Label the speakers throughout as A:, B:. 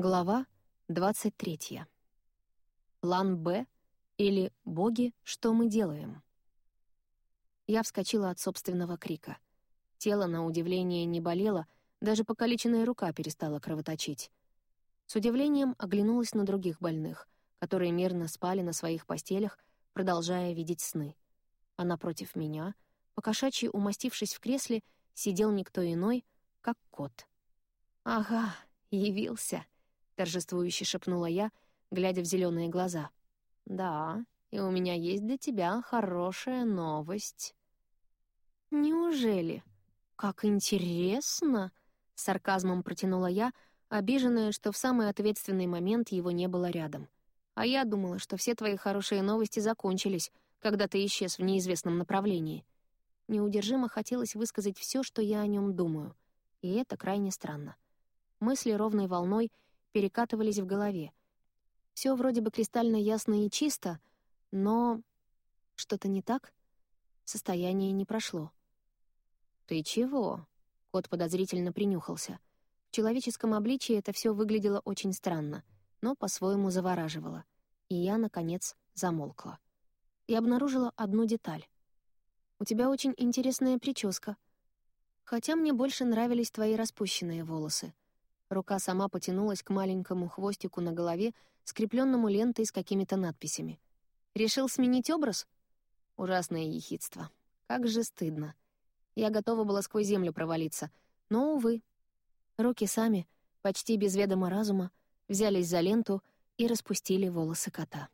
A: Глава 23. План «Б» или «Боги, что мы делаем?» Я вскочила от собственного крика. Тело, на удивление, не болело, даже покалеченная рука перестала кровоточить. С удивлением оглянулась на других больных, которые мирно спали на своих постелях, продолжая видеть сны. А напротив меня, покошачьи умастившись в кресле, сидел никто иной, как кот. «Ага, явился!» Торжествующе шепнула я, глядя в зеленые глаза. Да, и у меня есть для тебя хорошая новость. Неужели? Как интересно, сарказмом протянула я, обиженная, что в самый ответственный момент его не было рядом. А я думала, что все твои хорошие новости закончились, когда ты исчез в неизвестном направлении. Неудержимо хотелось высказать все, что я о нем думаю, и это крайне странно. Мысли ровной волной — перекатывались в голове. Все вроде бы кристально ясно и чисто, но... Что-то не так? Состояние не прошло. «Ты чего?» — кот подозрительно принюхался. В человеческом обличии это все выглядело очень странно, но по-своему завораживало. И я, наконец, замолкла. И обнаружила одну деталь. «У тебя очень интересная прическа. Хотя мне больше нравились твои распущенные волосы. Рука сама потянулась к маленькому хвостику на голове, скрепленному лентой с какими-то надписями. «Решил сменить образ?» Ужасное ехидство. Как же стыдно. Я готова была сквозь землю провалиться, но, увы. Руки сами, почти без ведома разума, взялись за ленту и распустили волосы кота.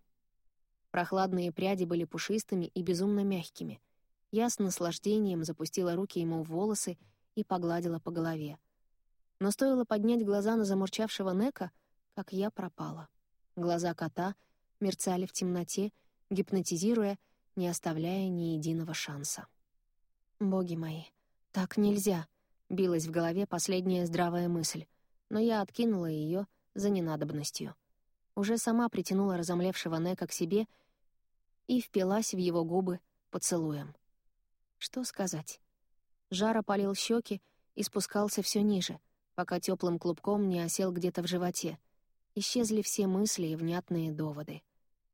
A: Прохладные пряди были пушистыми и безумно мягкими. Я с наслаждением запустила руки ему в волосы и погладила по голове. Но стоило поднять глаза на замурчавшего Нека, как я пропала. Глаза кота мерцали в темноте, гипнотизируя, не оставляя ни единого шанса. «Боги мои, так нельзя!» — билась в голове последняя здравая мысль, но я откинула ее за ненадобностью. Уже сама притянула разомлевшего Нека к себе и впилась в его губы поцелуем. Что сказать? Жар опалил щеки и спускался все ниже — пока теплым клубком не осел где-то в животе. Исчезли все мысли и внятные доводы.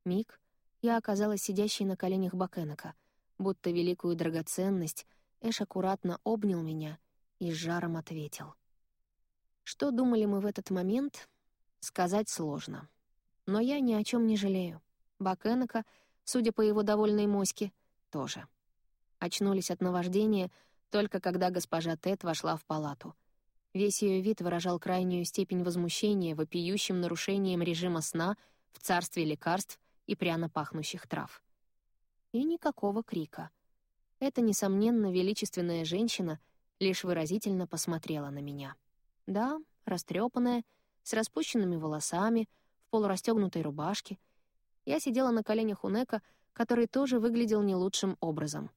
A: Миг я оказалась сидящей на коленях Бакенека, будто великую драгоценность, Эш аккуратно обнял меня и с жаром ответил. Что думали мы в этот момент, сказать сложно. Но я ни о чем не жалею. Бакенека, судя по его довольной моське, тоже. Очнулись от наваждения только когда госпожа Тед вошла в палату. Весь ее вид выражал крайнюю степень возмущения вопиющим нарушением режима сна в царстве лекарств и пряно пахнущих трав. И никакого крика. Эта, несомненно, величественная женщина лишь выразительно посмотрела на меня. Да, растрепанная, с распущенными волосами, в полурастегнутой рубашке. Я сидела на коленях у Нека, который тоже выглядел не лучшим образом.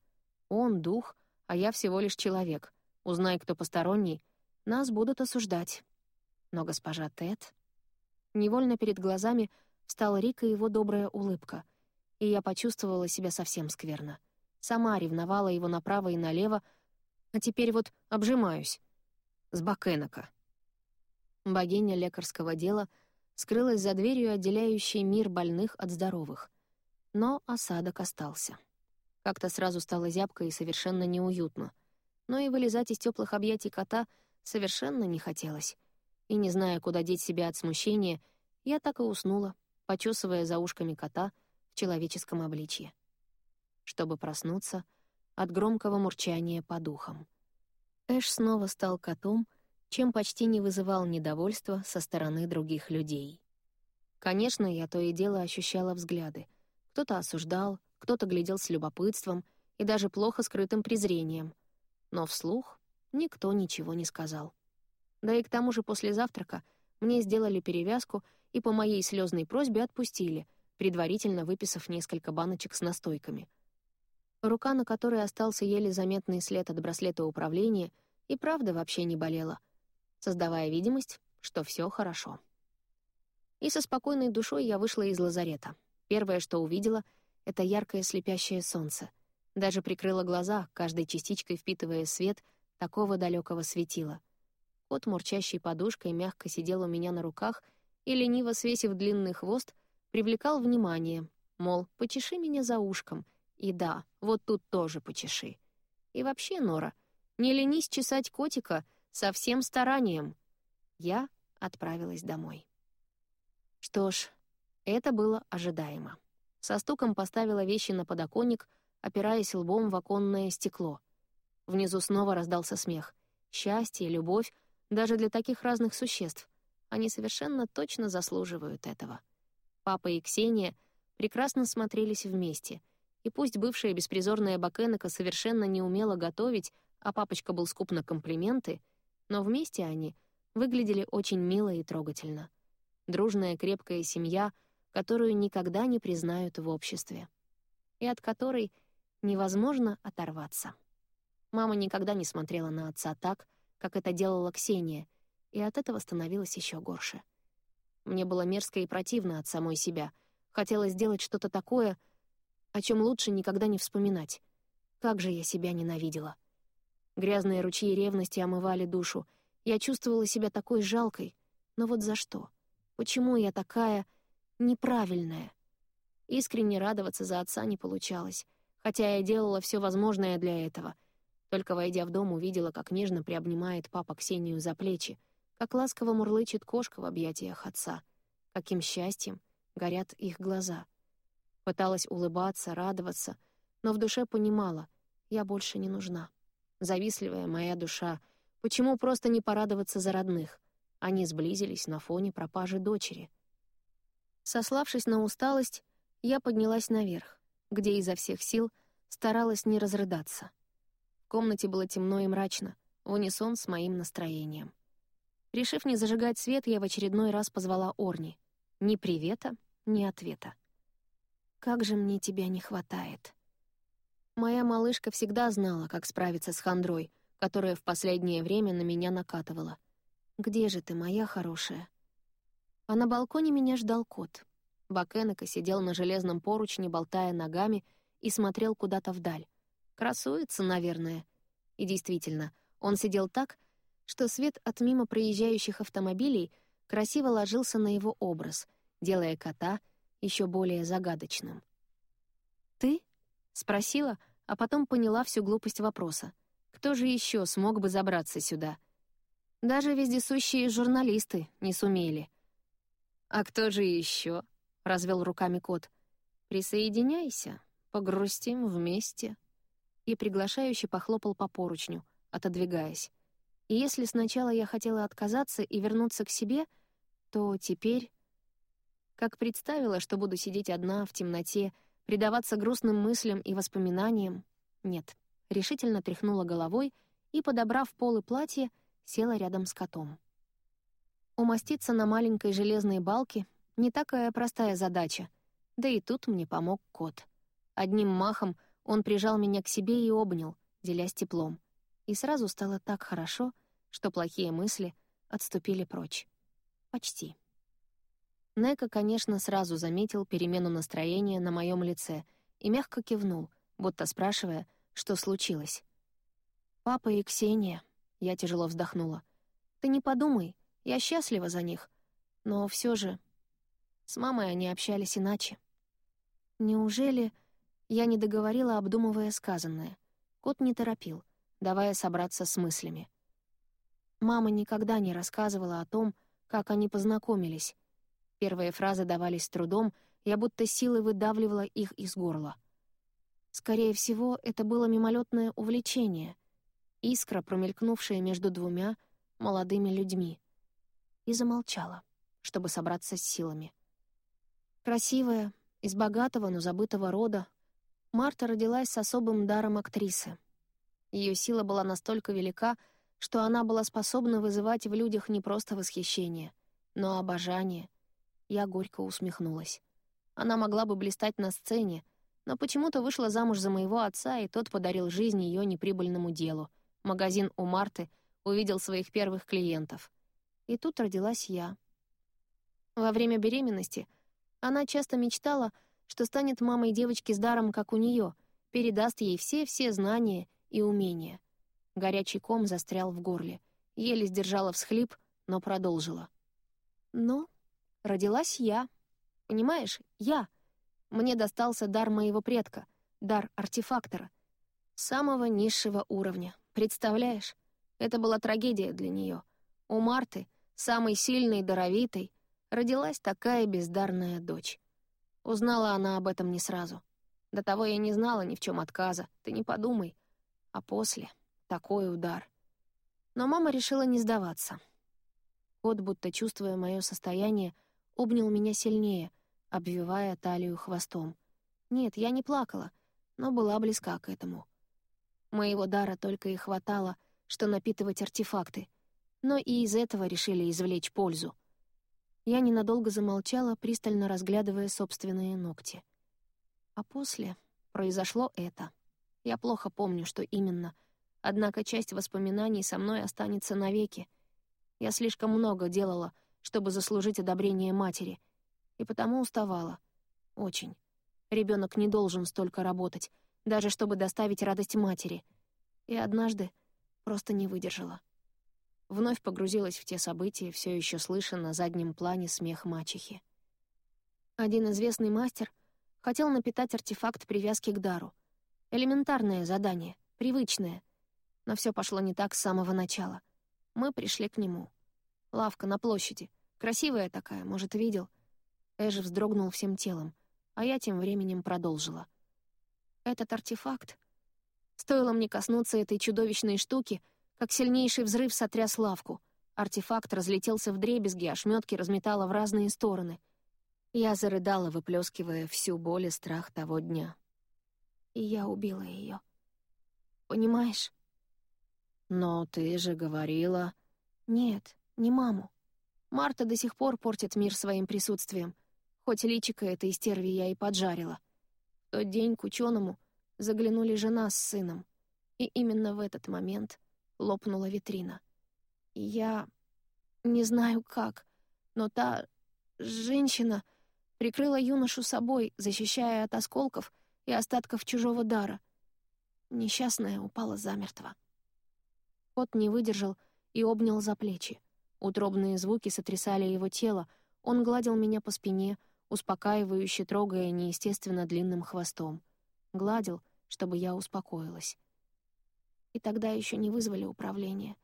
A: Он — дух, а я всего лишь человек. Узнай, кто посторонний — нас будут осуждать. Но госпожа Тед... Невольно перед глазами встала Рика его добрая улыбка, и я почувствовала себя совсем скверно. Сама ревновала его направо и налево, а теперь вот обжимаюсь. С Бакенока. Богиня лекарского дела скрылась за дверью, отделяющей мир больных от здоровых. Но осадок остался. Как-то сразу стало зябко и совершенно неуютно. Но и вылезать из теплых объятий кота — совершенно не хотелось. И, не зная, куда деть себя от смущения, я так и уснула, почесывая за ушками кота в человеческом обличье. Чтобы проснуться от громкого мурчания по духам. Эш снова стал котом, чем почти не вызывал недовольства со стороны других людей. Конечно, я то и дело ощущала взгляды. Кто-то осуждал, кто-то глядел с любопытством и даже плохо скрытым презрением. Но вслух никто ничего не сказал. Да и к тому же после завтрака мне сделали перевязку и по моей слезной просьбе отпустили, предварительно выписав несколько баночек с настойками. Рука, на которой остался еле заметный след от браслета управления, и правда вообще не болела, создавая видимость, что все хорошо. И со спокойной душой я вышла из лазарета. Первое, что увидела, — это яркое слепящее солнце. Даже прикрыла глаза, каждой частичкой впитывая свет — такого далекого светила. Кот, мурчащий подушкой, мягко сидел у меня на руках и, лениво свесив длинный хвост, привлекал внимание, мол, почеши меня за ушком, и да, вот тут тоже почеши. И вообще, Нора, не ленись чесать котика со всем старанием. Я отправилась домой. Что ж, это было ожидаемо. Со стуком поставила вещи на подоконник, опираясь лбом в оконное стекло. Внизу снова раздался смех. Счастье, любовь, даже для таких разных существ. Они совершенно точно заслуживают этого. Папа и Ксения прекрасно смотрелись вместе. И пусть бывшая беспризорная Бакенека совершенно не умела готовить, а папочка был скуп на комплименты, но вместе они выглядели очень мило и трогательно. Дружная крепкая семья, которую никогда не признают в обществе. И от которой невозможно оторваться. Мама никогда не смотрела на отца так, как это делала Ксения, и от этого становилось еще горше. Мне было мерзко и противно от самой себя. Хотелось сделать что-то такое, о чем лучше никогда не вспоминать. Как же я себя ненавидела. Грязные ручьи ревности омывали душу. Я чувствовала себя такой жалкой. Но вот за что? Почему я такая неправильная? Искренне радоваться за отца не получалось, хотя я делала все возможное для этого. Только войдя в дом, увидела, как нежно приобнимает папа Ксению за плечи, как ласково мурлычет кошка в объятиях отца, каким счастьем горят их глаза. Пыталась улыбаться, радоваться, но в душе понимала, я больше не нужна. Завистливая моя душа, почему просто не порадоваться за родных? Они сблизились на фоне пропажи дочери. Сославшись на усталость, я поднялась наверх, где изо всех сил старалась не разрыдаться. Комнате было темно и мрачно, унисон с моим настроением. Решив не зажигать свет, я в очередной раз позвала Орни. Ни привета, ни ответа. «Как же мне тебя не хватает!» Моя малышка всегда знала, как справиться с хандрой, которая в последнее время на меня накатывала. «Где же ты, моя хорошая?» А на балконе меня ждал кот. Бакенека сидел на железном поручне, болтая ногами, и смотрел куда-то вдаль. Красуется, наверное. И действительно, он сидел так, что свет от мимо проезжающих автомобилей красиво ложился на его образ, делая кота еще более загадочным. «Ты?» — спросила, а потом поняла всю глупость вопроса. Кто же еще смог бы забраться сюда? Даже вездесущие журналисты не сумели. «А кто же еще? развел руками кот. «Присоединяйся, погрустим вместе». И приглашающе похлопал по поручню, отодвигаясь. И если сначала я хотела отказаться и вернуться к себе, то теперь... Как представила, что буду сидеть одна в темноте, предаваться грустным мыслям и воспоминаниям, нет. Решительно тряхнула головой и, подобрав полы платья, села рядом с котом. Умоститься на маленькой железной балке — не такая простая задача, да и тут мне помог кот. Одним махом он прижал меня к себе и обнял, делясь теплом и сразу стало так хорошо, что плохие мысли отступили прочь. Почти. Нека, конечно, сразу заметил перемену настроения на моем лице и мягко кивнул, будто спрашивая, что случилось. «Папа и Ксения», — я тяжело вздохнула. «Ты не подумай, я счастлива за них. Но все же с мамой они общались иначе». Неужели я не договорила, обдумывая сказанное? Кот не торопил — давая собраться с мыслями. Мама никогда не рассказывала о том, как они познакомились. Первые фразы давались трудом, я будто силой выдавливала их из горла. Скорее всего, это было мимолетное увлечение, искра, промелькнувшая между двумя молодыми людьми. И замолчала, чтобы собраться с силами. Красивая, из богатого, но забытого рода, Марта родилась с особым даром актрисы. Ее сила была настолько велика, что она была способна вызывать в людях не просто восхищение, но обожание. Я горько усмехнулась. Она могла бы блистать на сцене, но почему-то вышла замуж за моего отца, и тот подарил жизнь ее неприбыльному делу. Магазин у Марты увидел своих первых клиентов. И тут родилась я. Во время беременности она часто мечтала, что станет мамой девочки с даром, как у нее, передаст ей все-все знания и умения. Горячий ком застрял в горле. Еле сдержала всхлип, но продолжила. Но родилась я. Понимаешь, я. Мне достался дар моего предка, дар артефактора. Самого низшего уровня. Представляешь? Это была трагедия для нее. У Марты, самой сильной даровитой, родилась такая бездарная дочь. Узнала она об этом не сразу. До того я не знала ни в чем отказа, ты не подумай. А после — такой удар. Но мама решила не сдаваться. Кот, будто чувствуя мое состояние, обнял меня сильнее, обвивая талию хвостом. Нет, я не плакала, но была близка к этому. Моего дара только и хватало, что напитывать артефакты, но и из этого решили извлечь пользу. Я ненадолго замолчала, пристально разглядывая собственные ногти. А после произошло это. Я плохо помню, что именно, однако часть воспоминаний со мной останется навеки. Я слишком много делала, чтобы заслужить одобрение матери, и потому уставала. Очень. Ребенок не должен столько работать, даже чтобы доставить радость матери. И однажды просто не выдержала. Вновь погрузилась в те события, все еще слыша на заднем плане смех мачехи. Один известный мастер хотел напитать артефакт привязки к дару. Элементарное задание, привычное. Но все пошло не так с самого начала. Мы пришли к нему. Лавка на площади. Красивая такая, может, видел. Эжи вздрогнул всем телом, а я тем временем продолжила. Этот артефакт Стоило мне коснуться этой чудовищной штуки, как сильнейший взрыв сотряс лавку. Артефакт разлетелся в дребезги, а шмётки разметало в разные стороны. Я зарыдала, выплескивая всю боль и страх того дня. И я убила ее. Понимаешь? Но ты же говорила... Нет, не маму. Марта до сих пор портит мир своим присутствием, хоть личико этой стерви я и поджарила. В тот день к ученому заглянули жена с сыном, и именно в этот момент лопнула витрина. Я не знаю как, но та женщина прикрыла юношу собой, защищая от осколков и остатков чужого дара. Несчастная упала замертво. Кот не выдержал и обнял за плечи. Утробные звуки сотрясали его тело, он гладил меня по спине, успокаивающе трогая неестественно длинным хвостом. Гладил — чтобы я успокоилась. И тогда еще не вызвали управление.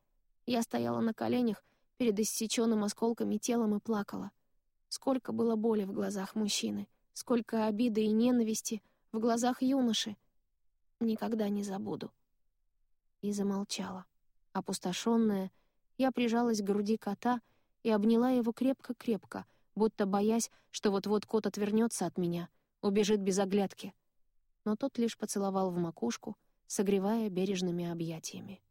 A: Я стояла на коленях перед иссеченным осколками телом и плакала. Сколько было боли в глазах мужчины, сколько обиды и ненависти в глазах юноши. Никогда не забуду. И замолчала. Опустошенная, я прижалась к груди кота и обняла его крепко-крепко, будто боясь, что вот-вот кот отвернется от меня, убежит без оглядки но тот лишь поцеловал в макушку, согревая бережными объятиями.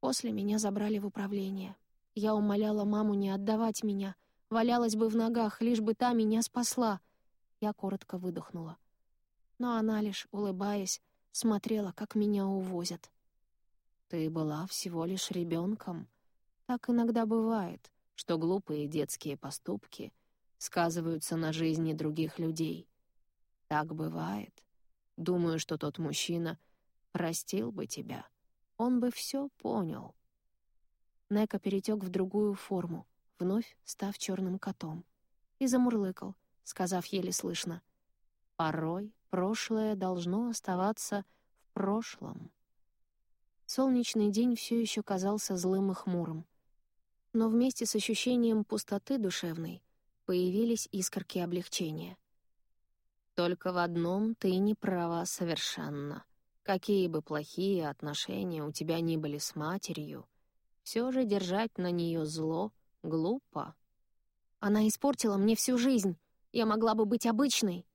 A: После меня забрали в управление. Я умоляла маму не отдавать меня, валялась бы в ногах, лишь бы та меня спасла. Я коротко выдохнула. Но она лишь, улыбаясь, смотрела, как меня увозят. «Ты была всего лишь ребенком. Так иногда бывает, что глупые детские поступки сказываются на жизни других людей. Так бывает. Думаю, что тот мужчина простил бы тебя. Он бы все понял. Нека перетек в другую форму, вновь став черным котом, и замурлыкал, сказав еле слышно. «Порой прошлое должно оставаться в прошлом». Солнечный день все еще казался злым и хмурым. Но вместе с ощущением пустоты душевной появились искорки облегчения — только в одном ты не права совершенно. Какие бы плохие отношения у тебя ни были с матерью, все же держать на нее зло глупо. Она испортила мне всю жизнь. Я могла бы быть обычной.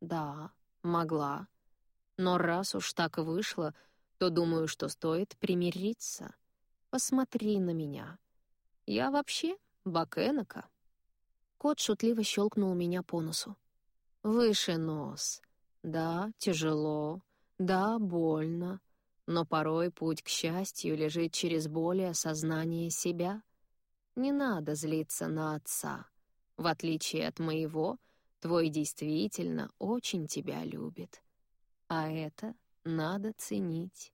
A: Да, могла. Но раз уж так вышло, то думаю, что стоит примириться. Посмотри на меня. Я вообще Бакенока. Кот шутливо щелкнул меня по носу. Выше нос. Да, тяжело. Да, больно. Но порой путь к счастью лежит через боль и осознание себя. Не надо злиться на отца. В отличие от моего, твой действительно очень тебя любит. А это надо ценить.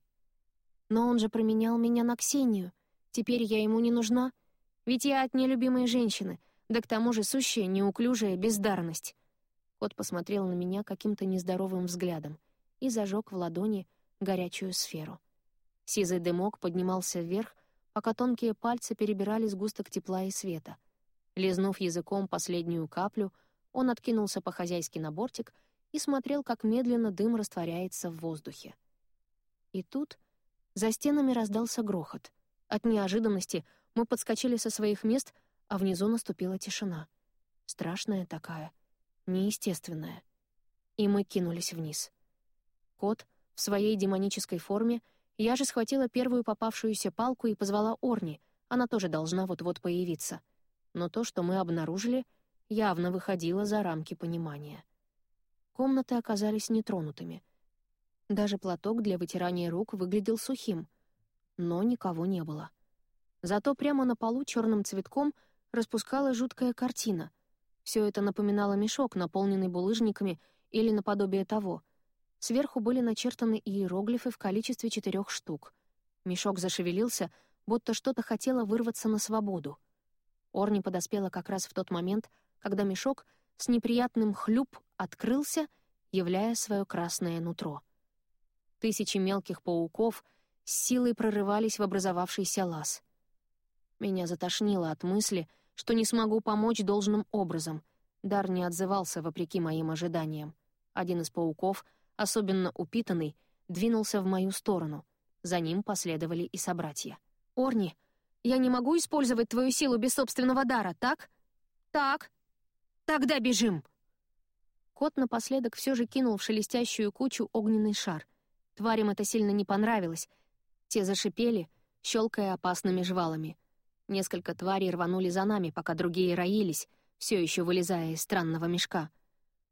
A: Но он же променял меня на Ксению. Теперь я ему не нужна. Ведь я от нелюбимой женщины, да к тому же сущая неуклюжая бездарность. Кот посмотрел на меня каким-то нездоровым взглядом и зажег в ладони горячую сферу. Сизый дымок поднимался вверх, пока тонкие пальцы перебирали сгусток тепла и света. Лизнув языком последнюю каплю, он откинулся по-хозяйски на бортик и смотрел, как медленно дым растворяется в воздухе. И тут за стенами раздался грохот. От неожиданности мы подскочили со своих мест, а внизу наступила тишина. Страшная такая, неестественная. И мы кинулись вниз. Кот в своей демонической форме — я же схватила первую попавшуюся палку и позвала Орни, она тоже должна вот-вот появиться. Но то, что мы обнаружили, явно выходило за рамки понимания. Комнаты оказались нетронутыми. Даже платок для вытирания рук выглядел сухим, но никого не было. Зато прямо на полу черным цветком распускала жуткая картина. Все это напоминало мешок, наполненный булыжниками или наподобие того — Сверху были начертаны иероглифы в количестве четырех штук. Мешок зашевелился, будто что-то хотело вырваться на свободу. Орни подоспела как раз в тот момент, когда мешок с неприятным хлюп открылся, являя свое красное нутро. Тысячи мелких пауков с силой прорывались в образовавшийся лаз. Меня затошнило от мысли, что не смогу помочь должным образом. Дар не отзывался вопреки моим ожиданиям. Один из пауков — особенно упитанный, двинулся в мою сторону. За ним последовали и собратья. «Орни, я не могу использовать твою силу без собственного дара, так?» «Так. Тогда бежим!» Кот напоследок все же кинул в шелестящую кучу огненный шар. Тварям это сильно не понравилось. Те зашипели, щелкая опасными жвалами. Несколько тварей рванули за нами, пока другие роились, все еще вылезая из странного мешка.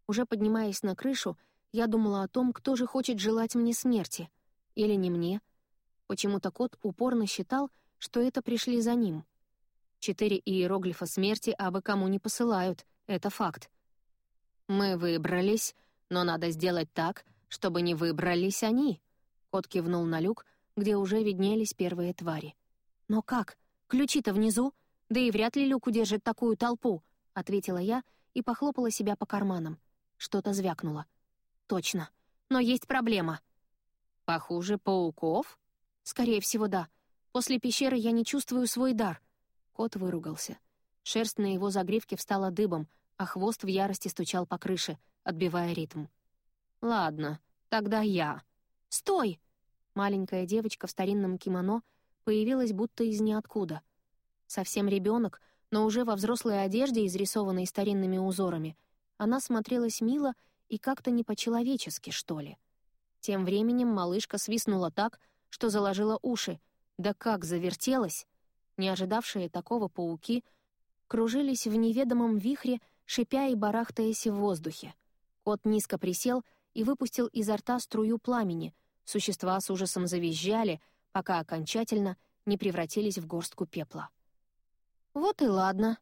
A: Уже поднимаясь на крышу, я думала о том, кто же хочет желать мне смерти. Или не мне. Почему-то кот упорно считал, что это пришли за ним. Четыре иероглифа смерти абы кому не посылают, это факт. «Мы выбрались, но надо сделать так, чтобы не выбрались они», — кот кивнул на люк, где уже виднелись первые твари. «Но как? Ключи-то внизу, да и вряд ли люк удержит такую толпу», — ответила я и похлопала себя по карманам. Что-то звякнуло. Точно. Но есть проблема. Похуже пауков? Скорее всего, да. После пещеры я не чувствую свой дар. Кот выругался. Шерсть на его загривке встала дыбом, а хвост в ярости стучал по крыше, отбивая ритм. «Ладно, тогда я». «Стой!» Маленькая девочка в старинном кимоно появилась будто из ниоткуда. Совсем ребенок, но уже во взрослой одежде, изрисованной старинными узорами, она смотрелась мило и как-то не по-человечески, что ли. Тем временем малышка свистнула так, что заложила уши, да как завертелась. Не ожидавшие такого пауки кружились в неведомом вихре, шипя и барахтаясь в воздухе. Кот низко присел и выпустил изо рта струю пламени. Существа с ужасом завизжали, пока окончательно не превратились в горстку пепла. «Вот и ладно».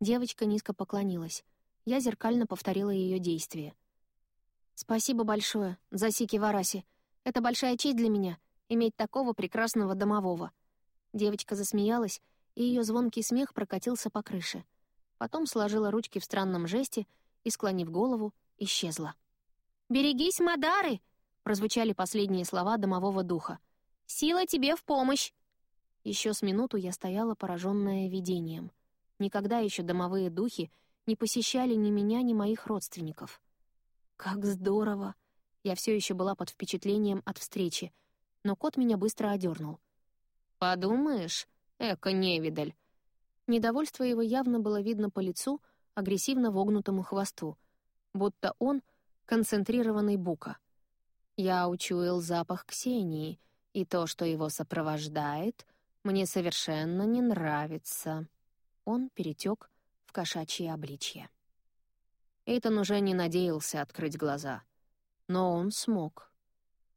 A: Девочка низко поклонилась. Я зеркально повторила ее действия. «Спасибо большое, Засики Вараси. Это большая честь для меня — иметь такого прекрасного домового». Девочка засмеялась, и ее звонкий смех прокатился по крыше. Потом сложила ручки в странном жесте и, склонив голову, исчезла. «Берегись, Мадары!» — прозвучали последние слова домового духа. «Сила тебе в помощь!» Еще с минуту я стояла, пораженная видением. Никогда еще домовые духи не посещали ни меня, ни моих родственников. Как здорово! Я все еще была под впечатлением от встречи, но кот меня быстро одернул. «Подумаешь, эко-невидаль!» Недовольство его явно было видно по лицу, агрессивно вогнутому хвосту, будто он — концентрированный бука. Я учуял запах Ксении, и то, что его сопровождает, мне совершенно не нравится. Он перетек в кошачье обличье. Эйтон уже не надеялся открыть глаза. Но он смог.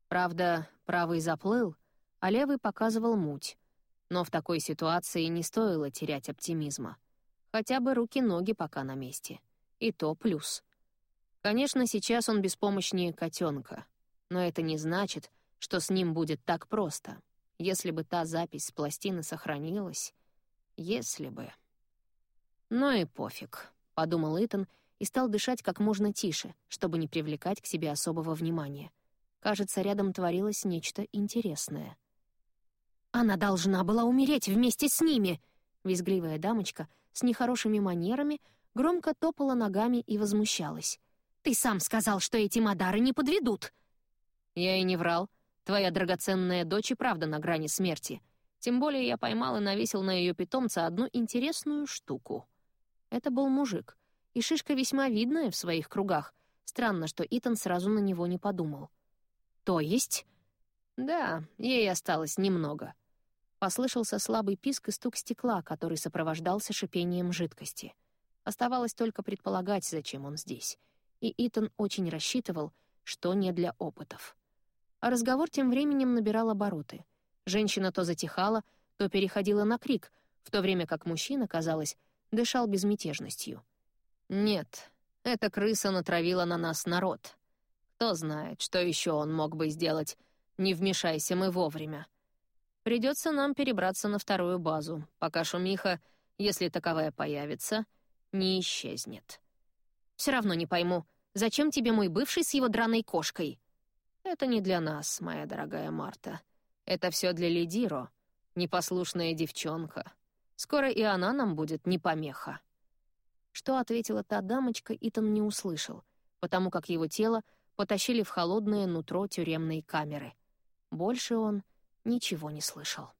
A: Правда, правый заплыл, а левый показывал муть. Но в такой ситуации не стоило терять оптимизма. Хотя бы руки-ноги пока на месте. И то плюс. Конечно, сейчас он беспомощнее котенка, но это не значит, что с ним будет так просто. Если бы та запись с пластины сохранилась... Если бы... «Ну и пофиг», — подумал Итан и стал дышать как можно тише, чтобы не привлекать к себе особого внимания. Кажется, рядом творилось нечто интересное. «Она должна была умереть вместе с ними!» Визгливая дамочка с нехорошими манерами громко топала ногами и возмущалась. «Ты сам сказал, что эти Мадары не подведут!» «Я и не врал. Твоя драгоценная дочь и правда на грани смерти. Тем более я поймал и навесил на ее питомца одну интересную штуку». Это был мужик, и шишка весьма видная в своих кругах. Странно, что Итан сразу на него не подумал. «То есть?» «Да, ей осталось немного». Послышался слабый писк и стук стекла, который сопровождался шипением жидкости. Оставалось только предполагать, зачем он здесь. И Итан очень рассчитывал, что не для опытов. А разговор тем временем набирал обороты. Женщина то затихала, то переходила на крик, в то время как мужчина, казалось, дышал безмятежностью. «Нет, эта крыса натравила на нас народ. Кто знает, что еще он мог бы сделать, не вмешайся мы вовремя. Придется нам перебраться на вторую базу, пока шумиха, если таковая появится, не исчезнет. Все равно не пойму, зачем тебе мой бывший с его драной кошкой? Это не для нас, моя дорогая Марта. Это все для Лидиро, непослушная девчонка. Скоро и она нам будет не помеха. Что ответила та дамочка, Итан не услышал, потому как его тело потащили в холодное нутро тюремной камеры. Больше он ничего не слышал.